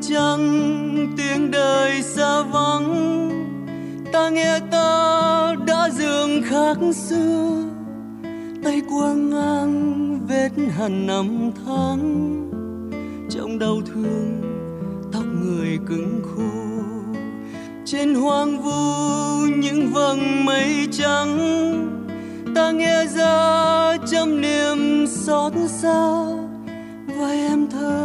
chăng tiếng đời xa vắng. Ta nghe ta đã dường khác xưa, tay qua ngang vết hằn năm tháng. Trong đau thương, tóc người cứng khô. Trên hoang vu những vầng mây trắng, ta nghe ra trăm niềm xót xa. Vai em thơ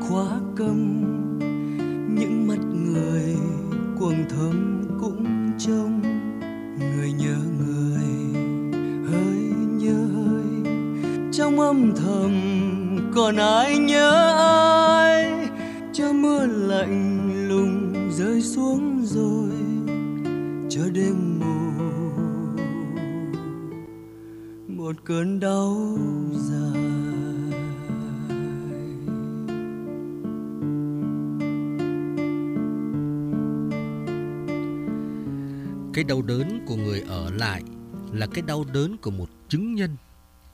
khóa câm những mắt người cuồng thơm cũng trông. Người nhớ người, hơi nhớ hơi. Trong âm thầm còn ai nhớ ai? Cho mưa lạnh lùng rơi xuống rồi. Cho đêm mù, một cơn đau. Cái đau đớn của người ở lại là cái đau đớn của một chứng nhân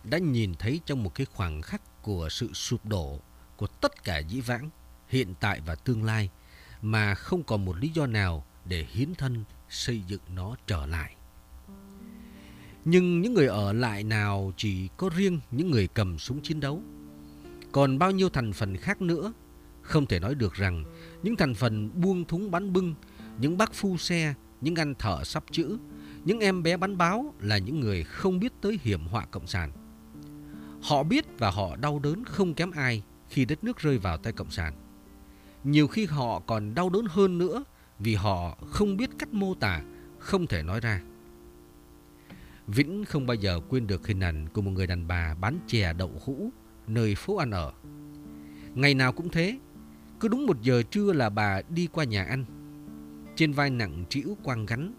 đã nhìn thấy trong một cái khoảng khắc của sự sụp đổ của tất cả dĩ vãng, hiện tại và tương lai mà không còn một lý do nào để hiến thân xây dựng nó trở lại. Nhưng những người ở lại nào chỉ có riêng những người cầm súng chiến đấu. Còn bao nhiêu thành phần khác nữa, không thể nói được rằng những thành phần buông thúng bắn bưng, những bác phu xe, những anh thợ sắp chữ, những em bé bắn báo là những người không biết tới hiểm họa cộng sản. Họ biết và họ đau đớn không kém ai khi đất nước rơi vào tay cộng sản. Nhiều khi họ còn đau đớn hơn nữa vì họ không biết cách mô tả, không thể nói ra. Vĩnh không bao giờ quên được hình ảnh của một người đàn bà bán chè đậu hũ nơi phố ăn ở. Ngày nào cũng thế, cứ đúng một giờ trưa là bà đi qua nhà ăn. Trên vai nặng trĩu quang gắn,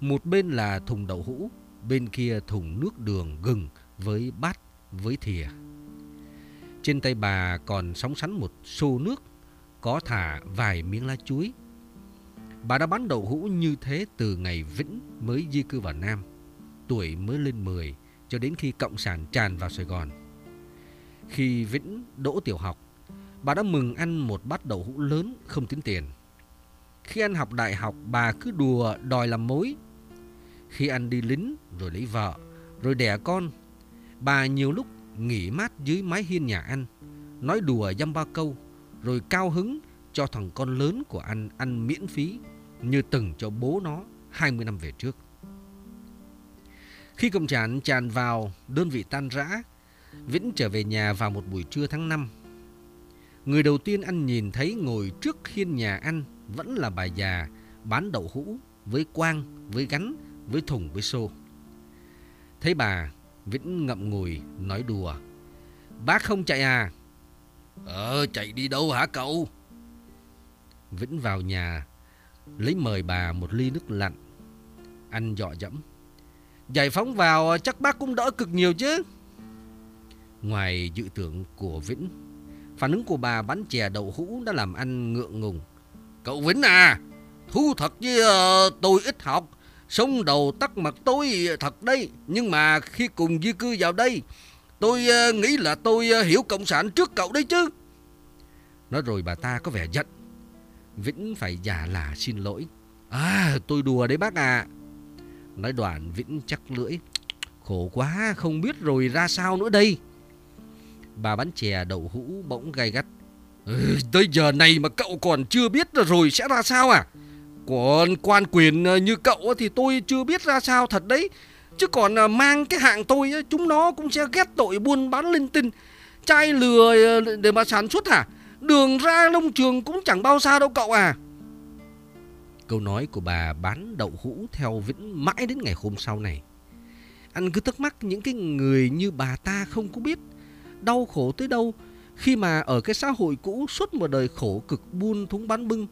một bên là thùng đậu hũ, bên kia thùng nước đường gừng với bát với thìa. Trên tay bà còn sóng sắn một xô nước có thả vài miếng lá chuối. Bà đã bán đậu hũ như thế từ ngày Vĩnh mới di cư vào Nam, tuổi mới lên 10 cho đến khi Cộng sản tràn vào Sài Gòn. Khi Vĩnh đỗ tiểu học, bà đã mừng ăn một bát đậu hũ lớn không tính tiền. Khi anh học đại học, bà cứ đùa đòi làm mối. Khi anh đi lính, rồi lấy vợ, rồi đẻ con, bà nhiều lúc nghỉ mát dưới mái hiên nhà anh, nói đùa dăm ba câu, rồi cao hứng cho thằng con lớn của anh ăn miễn phí như từng cho bố nó 20 năm về trước. Khi Cộng sản tràn vào đơn vị tan rã, Vĩnh trở về nhà vào một buổi trưa tháng 5. Người đầu tiên anh nhìn thấy ngồi trước hiên nhà anh vẫn là bà già bán đậu hũ với quang, với gắn, với thùng, với xô. Thấy bà, Vĩnh ngậm ngùi nói đùa. Bác không chạy à? Ờ, chạy đi đâu hả cậu? Vĩnh vào nhà, lấy mời bà một ly nước lạnh. Anh dọ dẫm. Giải phóng vào chắc bác cũng đỡ cực nhiều chứ. Ngoài dự tưởng của Vĩnh, phản ứng của bà bán chè đậu hũ đã làm anh ngượng ngùng. Cậu Vĩnh à, thú thật với uh, tôi ít học, sống đầu tắt mặt tối thật đấy. Nhưng mà khi cùng di cư vào đây, tôi uh, nghĩ là tôi uh, hiểu Cộng sản trước cậu đấy chứ. Nói rồi bà ta có vẻ giận. Vĩnh phải giả là xin lỗi. À, tôi đùa đấy bác à. Nói đoạn Vĩnh chắc lưỡi. Khổ quá, không biết rồi ra sao nữa đây. Bà bán chè đậu hũ bỗng gay gắt. Ừ, tới giờ này mà cậu còn chưa biết rồi sẽ ra sao à? Còn quan quyền ờ, như cậu thì tôi chưa biết ra sao thật đấy. Chứ còn ờ, mang cái hạng tôi, chúng nó cũng sẽ ghét tội buôn bán linh tinh. Chai lừa ờ, để mà sản xuất hả? Đường ra nông trường cũng chẳng bao xa đâu cậu à. Câu nói của bà bán đậu hũ theo Vĩnh mãi đến ngày hôm sau này. Anh cứ thắc mắc những cái người như bà ta không có biết đau khổ tới đâu khi mà ở cái xã hội cũ suốt một đời khổ cực buôn thúng bán bưng.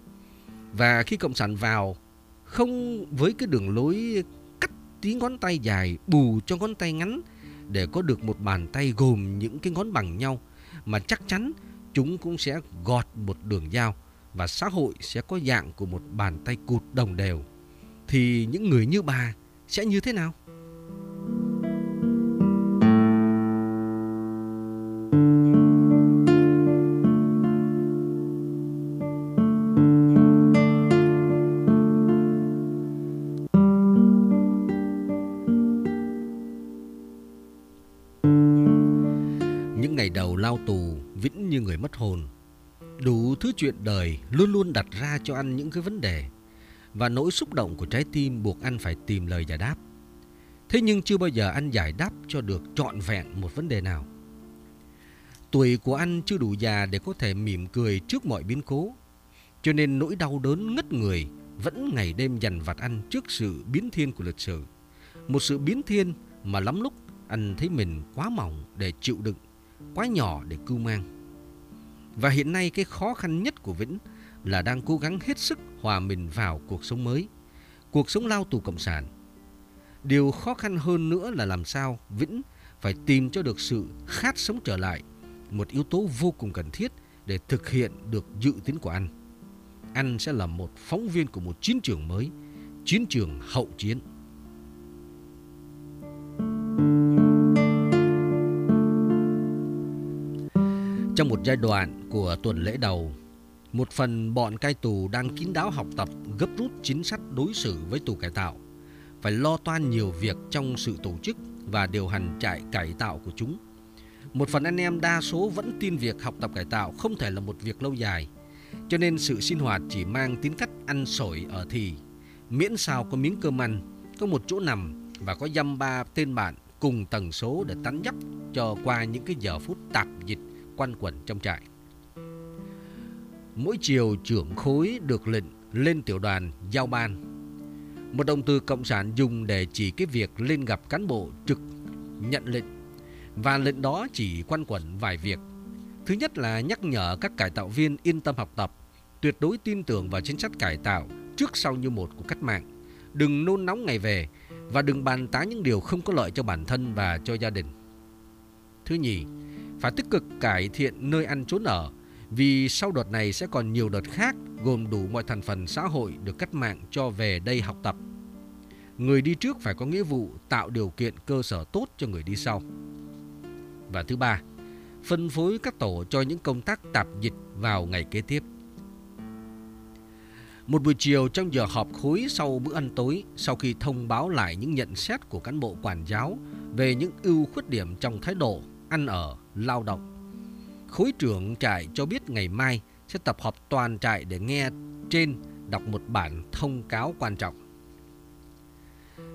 Và khi Cộng sản vào, không với cái đường lối cắt tí ngón tay dài, bù cho ngón tay ngắn để có được một bàn tay gồm những cái ngón bằng nhau, mà chắc chắn chúng cũng sẽ gọt một đường dao và xã hội sẽ có dạng của một bàn tay cụt đồng đều, thì những người như bà sẽ như thế nào? Lao Vĩnh như người mất hồn. Đủ thứ chuyện đời luôn luôn đặt ra cho anh những cái vấn đề và nỗi xúc động của trái tim buộc anh phải tìm lời giải đáp. Thế nhưng chưa bao giờ anh giải đáp cho được trọn vẹn một vấn đề nào. Tuổi của anh chưa đủ già để có thể mỉm cười trước mọi biến cố. Cho nên nỗi đau đớn ngất người vẫn ngày đêm dằn vặt anh trước sự biến thiên của lịch sử. Một sự biến thiên mà lắm lúc anh thấy mình quá mỏng để chịu đựng, quá nhỏ để cưu mang. Và hiện nay cái khó khăn nhất của Vĩnh là đang cố gắng hết sức hòa mình vào cuộc sống mới, cuộc sống lao tù cộng sản. Điều khó khăn hơn nữa là làm sao Vĩnh phải tìm cho được sự khát sống trở lại, một yếu tố vô cùng cần thiết để thực hiện được dự tính của anh. Anh sẽ là một phóng viên của một chiến trường mới, chiến trường hậu chiến. Trong một giai đoạn của tuần lễ đầu, một phần bọn cai tù đang kín đáo học tập gấp rút chính sách đối xử với tù cải tạo, phải lo toan nhiều việc trong sự tổ chức và điều hành trại cải tạo của chúng. Một phần anh em đa số vẫn tin việc học tập cải tạo không thể là một việc lâu dài, cho nên sự sinh hoạt chỉ mang tính cách ăn sổi ở thì, miễn sao có miếng cơm ăn, có một chỗ nằm và có dăm ba tên bạn cùng tần số để tán nhấp cho qua những cái giờ phút tạp dịch quanh quẩn trong trại. Mỗi chiều trưởng khối được lệnh lên tiểu đoàn giao ban. Một động từ cộng sản dùng để chỉ cái việc lên gặp cán bộ trực nhận lệnh và lệnh đó chỉ quanh quẩn vài việc. Thứ nhất là nhắc nhở các cải tạo viên yên tâm học tập, tuyệt đối tin tưởng vào chính sách cải tạo trước sau như một của cách mạng. Đừng nôn nóng ngày về và đừng bàn tán những điều không có lợi cho bản thân và cho gia đình. Thứ nhì, phải tích cực cải thiện nơi ăn trốn ở vì sau đợt này sẽ còn nhiều đợt khác gồm đủ mọi thành phần xã hội được cách mạng cho về đây học tập. Người đi trước phải có nghĩa vụ tạo điều kiện cơ sở tốt cho người đi sau. Và thứ ba, phân phối các tổ cho những công tác tạp dịch vào ngày kế tiếp. Một buổi chiều trong giờ họp khối sau bữa ăn tối, sau khi thông báo lại những nhận xét của cán bộ quản giáo về những ưu khuyết điểm trong thái độ, ăn ở, lao động, khối trưởng trại cho biết ngày mai sẽ tập họp toàn trại để nghe trên đọc một bản thông cáo quan trọng.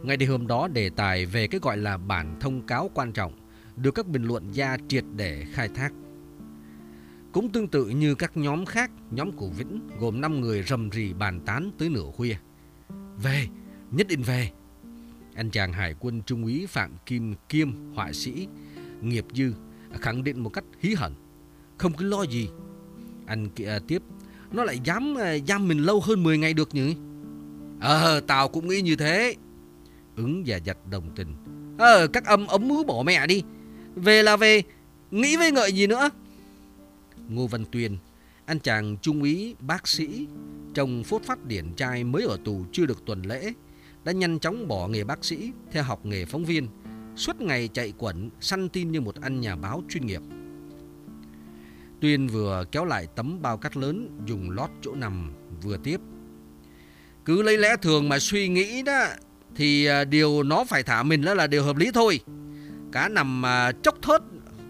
Ngày đêm hôm đó đề tài về cái gọi là bản thông cáo quan trọng được các bình luận gia triệt để khai thác. Cũng tương tự như các nhóm khác, nhóm của Vĩnh gồm 5 người rầm rì bàn tán tới nửa khuya. Về, nhất định về. Anh chàng hải quân trung úy Phạm Kim Kiêm, họa sĩ, nghiệp dư, khẳng định một cách hí hận. Không cứ lo gì. Anh kia à, tiếp, nó lại dám à, giam mình lâu hơn 10 ngày được nhỉ? Ờ, tao cũng nghĩ như thế. Ứng và giặt đồng tình. Ờ, các âm ấm mứ bỏ mẹ đi. Về là về, nghĩ với ngợi gì nữa? Ngô Văn Tuyền anh chàng trung úy bác sĩ trong phốt phát điển trai mới ở tù chưa được tuần lễ đã nhanh chóng bỏ nghề bác sĩ theo học nghề phóng viên, suốt ngày chạy quẩn, săn tin như một anh nhà báo chuyên nghiệp. Tuyên vừa kéo lại tấm bao cắt lớn dùng lót chỗ nằm, vừa tiếp. Cứ lấy lẽ thường mà suy nghĩ đó, thì à, điều nó phải thả mình đó là điều hợp lý thôi. Cá nằm à, chốc thớt,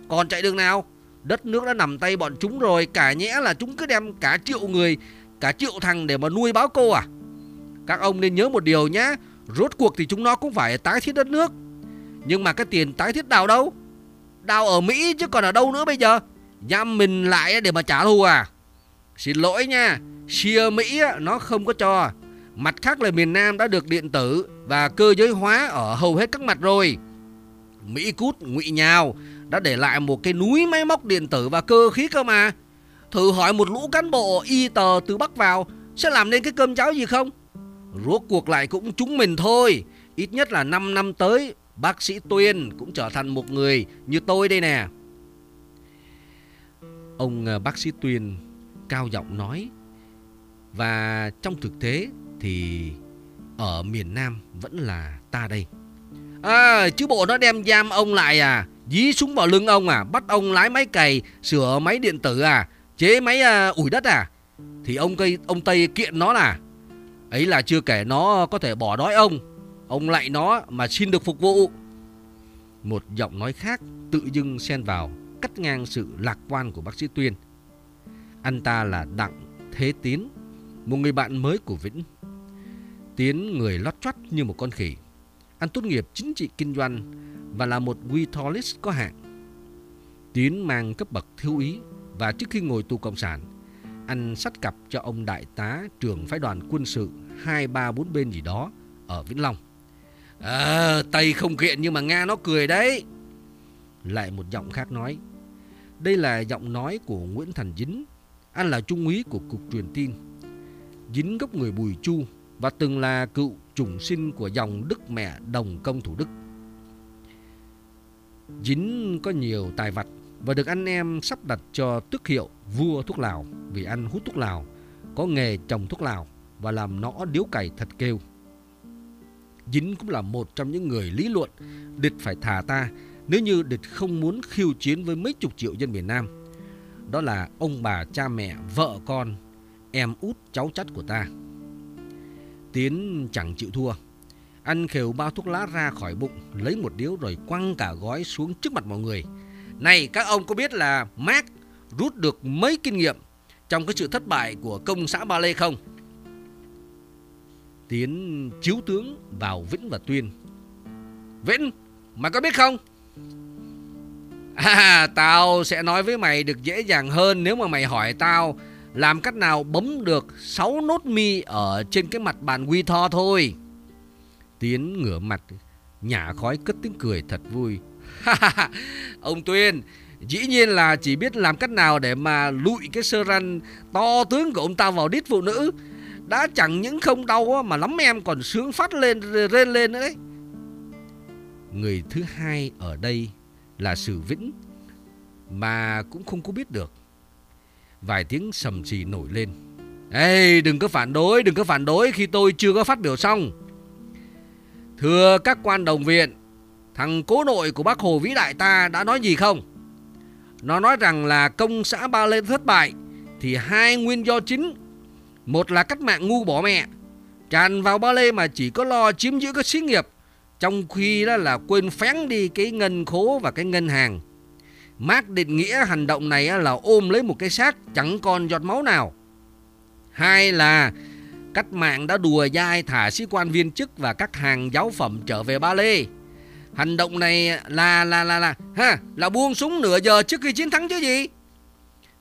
còn chạy đường nào? Đất nước đã nằm tay bọn chúng rồi, Cả nhẽ là chúng cứ đem cả triệu người, Cả triệu thằng để mà nuôi báo cô à Các ông nên nhớ một điều nhé Rốt cuộc thì chúng nó cũng phải tái thiết đất nước nhưng mà cái tiền tái thiết đào đâu? Đào ở Mỹ chứ còn ở đâu nữa bây giờ? Giam mình lại để mà trả thù à? Xin lỗi nha, Xia Mỹ nó không có cho. Mặt khác là miền Nam đã được điện tử Và cơ giới hóa ở hầu hết các mặt rồi. Mỹ cút, ngụy nhào đã để lại một cái núi máy móc điện tử và cơ khí cơ mà. Thử hỏi một lũ cán bộ y tờ từ Bắc vào, Sẽ làm nên cái cơm cháo gì không? Rốt cuộc lại cũng chúng mình thôi. Ít nhất là 5 năm tới Bác sĩ Tuyên cũng trở thành một người như tôi đây nè. Ông ờ, bác sĩ Tuyên cao giọng nói Và trong thực tế thì ở miền Nam vẫn là ta đây. À chứ bộ nó đem giam ông lại à? Dí súng vào lưng ông à? Bắt ông lái máy cày Sửa máy điện tử à? Chế máy à, ủi đất à? Thì ông cây ông Tây kiện nó là. Ấy là chưa kể nó có thể bỏ đói ông. Ông lại nó mà xin được phục vụ Một giọng nói khác tự dưng xen vào Cắt ngang sự lạc quan của bác sĩ Tuyên Anh ta là Đặng Thế Tiến Một người bạn mới của Vĩnh Tiến người lót choắt như một con khỉ anh tốt nghiệp chính trị kinh doanh và là một Guitarist có hạng. Tiến mang cấp bậc thiếu úy và trước khi ngồi tù cộng sản, anh sắt cặp cho ông đại tá trưởng phái đoàn quân sự 234 bên gì đó ở Vĩnh Long. À, Tây không kiện nhưng mà Nga nó cười đấy. Lại một giọng khác nói. Đây là giọng nói của Nguyễn Thành Dính. Anh là trung úy của Cục Truyền tin. Dính gốc người Bùi Chu và từng là cựu trùng sinh của dòng Đức Mẹ Đồng Công Thủ Đức. Dính có nhiều tài vật và được anh em sắp đặt cho tước hiệu vua thuốc lào vì anh hút thuốc lào, có nghề trồng thuốc lào và làm nõ điếu cày thật kêu. Dính cũng là một trong những người lý luận địch phải thả ta nếu như địch không muốn khiêu chiến với mấy chục triệu dân miền Nam. Đó là ông bà, cha mẹ, vợ con, em út, cháu chắt của ta. Tiến chẳng chịu thua. Ăn khều bao thuốc lá ra khỏi bụng, lấy một điếu rồi quăng cả gói xuống trước mặt mọi người. Này, các ông có biết là Mark rút được mấy kinh nghiệm trong cái sự thất bại của công xã Ba Lê không? Tiến chiếu tướng vào Vĩnh và Tuyên. Vĩnh, mày có biết không? À, tao sẽ nói với mày được dễ dàng hơn nếu mà mày hỏi tao làm cách nào bấm được 6 nốt mi ở trên cái mặt bàn quy tho thôi. Tiến ngửa mặt, nhả khói cất tiếng cười thật vui. Ông Tuyên, dĩ nhiên là chỉ biết làm cách nào để mà lụi cái sơ răn to tướng của ông ta vào đít phụ nữ. Đã chẳng những không đau mà lắm em còn sướng phát lên, rên lên nữa đấy. Người thứ hai ở đây là Sử Vĩnh mà cũng không có biết được. Vài tiếng sầm trì nổi lên. Ê đừng có phản đối Đừng có phản đối khi tôi chưa có phát biểu xong. Thưa các quan đồng viện Thằng cố nội của bác Hồ vĩ đại ta đã nói gì không? Nó nói rằng là công xã Ba Lê thất bại Thì hai nguyên do chính một là cách mạng ngu bỏ mẹ Tràn vào Ba Lê mà chỉ có lo chiếm giữ các xí nghiệp, Trong khi đó là quên phén đi cái ngân khố và cái ngân hàng Mark định nghĩa hành động này là ôm lấy một cái xác chẳng còn giọt máu nào. Hai là cách mạng đã đùa dai thả sĩ quan viên chức và các hàng giáo phẩm trở về Ba Lê. Hành động này là là là là, ha, là buông súng nửa giờ trước khi chiến thắng chứ gì?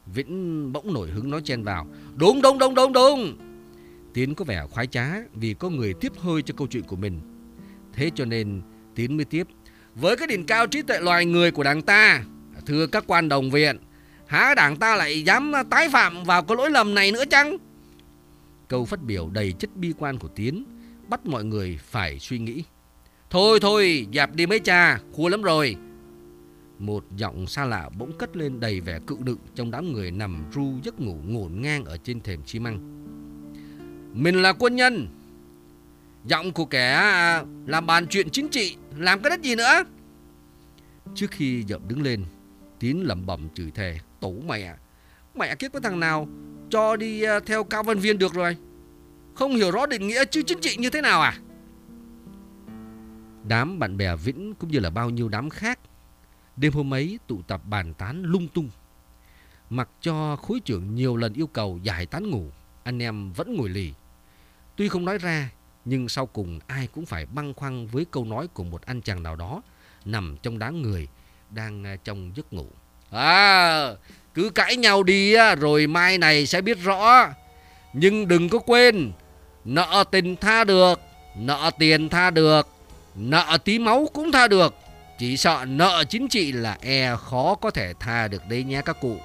Vĩnh bỗng nổi hứng nói chen vào. Đúng đúng đúng đúng đúng. Tiến có vẻ khoái trá vì có người tiếp hơi cho câu chuyện của mình. Thế cho nên Tiến mới tiếp. Với cái đỉnh cao trí tuệ loài người của đảng ta, Thưa các quan đồng viện, Há đảng ta lại dám tái phạm vào cái lỗi lầm này nữa chăng Câu phát biểu đầy chất bi quan của Tiến Bắt mọi người phải suy nghĩ Thôi thôi, dẹp đi mấy cha, Khua lắm rồi một giọng xa lạ bỗng cất lên đầy vẻ cự đựng Trong đám người nằm ru giấc ngủ ngổn ngang Ở trên thềm xi măng. Mình là quân nhân. Giọng của kẻ à, làm bàn chuyện chính trị, Làm cái đất gì nữa? Trước khi dậm đứng lên, tín lẩm bẩm chửi thề Tổ mẹ Mẹ kiếp với thằng nào Cho đi à, theo cao văn viên được rồi? Không hiểu rõ định nghĩa chứ chính trị như thế nào à? Đám bạn bè Vĩnh cũng như là bao nhiêu đám khác Đêm hôm ấy tụ tập bàn tán lung tung Mặc cho khối trưởng nhiều lần yêu cầu giải tán ngủ Anh em vẫn ngồi lì Tuy không nói ra Nhưng sau cùng ai cũng phải băng khoăn với câu nói của một anh chàng nào đó Nằm trong đám người đang à, trong giấc ngủ. À, cứ cãi nhau đi rồi mai này sẽ biết rõ. Nhưng đừng có quên, nợ tình tha được, nợ tiền tha được, nợ tí máu cũng tha được. Chỉ sợ nợ chính trị là e khó có thể tha được đấy nhé các cụ.